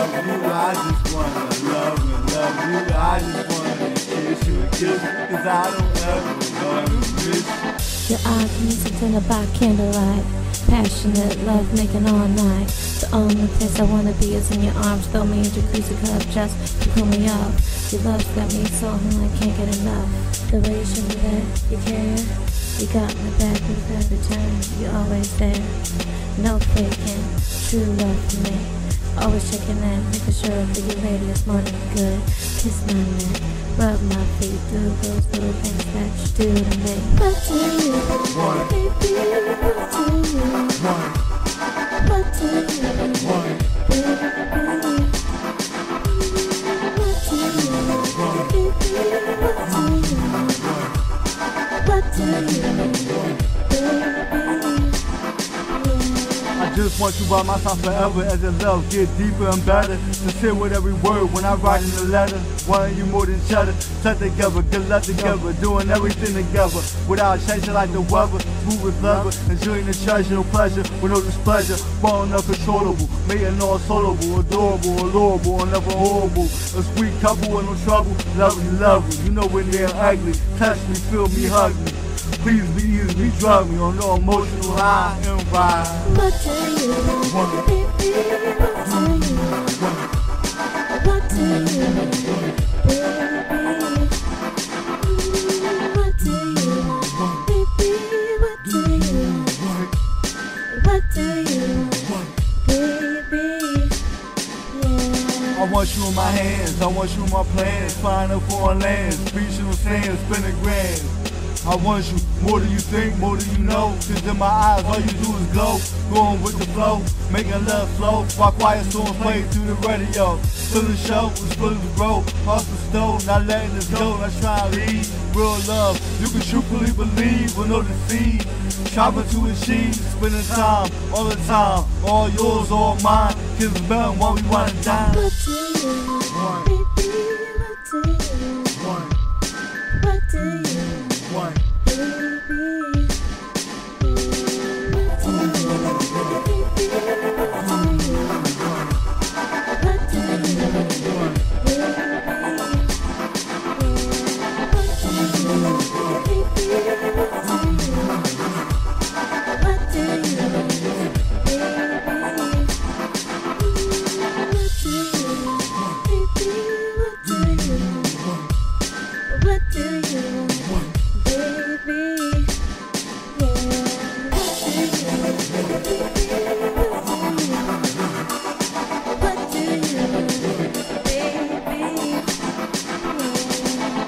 love you. I just wanna love and love you. I just wanna kiss you and kiss. Cause I don't ever wanna miss you. Your eyes music dinner by candlelight. Passionate love making all night. The only place I wanna be is in your arms. Throw me in jacuzzi cup just to cool me up. Your love's got me so high I can't get enough. The way you show me that you care. You got my back with every time. You're always there. No faking. True love for me. Always checking in, making sure that your lady is more than good. Kiss my neck, rub my feet, do those little things that you do to me. What do you, baby? What do you, One, what do you, baby? What do you, baby? What do you, what do you? Just want you by my side forever as your love get deeper and better. Sincere with every word when I write in the letter. Wanting you more than cheddar. Set together, good luck together. Doing everything together. Without changing like the weather. Smooth with leather. Enjoying the treasure, no pleasure. With no displeasure. Born uncontrollable. Making all soloable. Adorable, allurable, and never horrible. A sweet couple with no trouble. Lovely, lovely. You know when they're ugly. Touch me, feel me, hug me. Please be easy, drug me on no emotional high What do you want, baby? What do you want? What do you want, baby? What do you want. I want you in my hands, I want you in my plans. Flying up foreign lands, beaching on sand, spinning grand. I want you more than you think, more than you know. Cause in my eyes, all you do is glow. Going with the flow, making love flow. While quiet storms play through the radio. Till the show was full of grow. Off the stove, not letting us go, not trying to leave. Real love, you can truthfully believe, with no deceit. Shopping to achieve, spending time, all the time. All yours, all mine. The bell while we wanna die. feel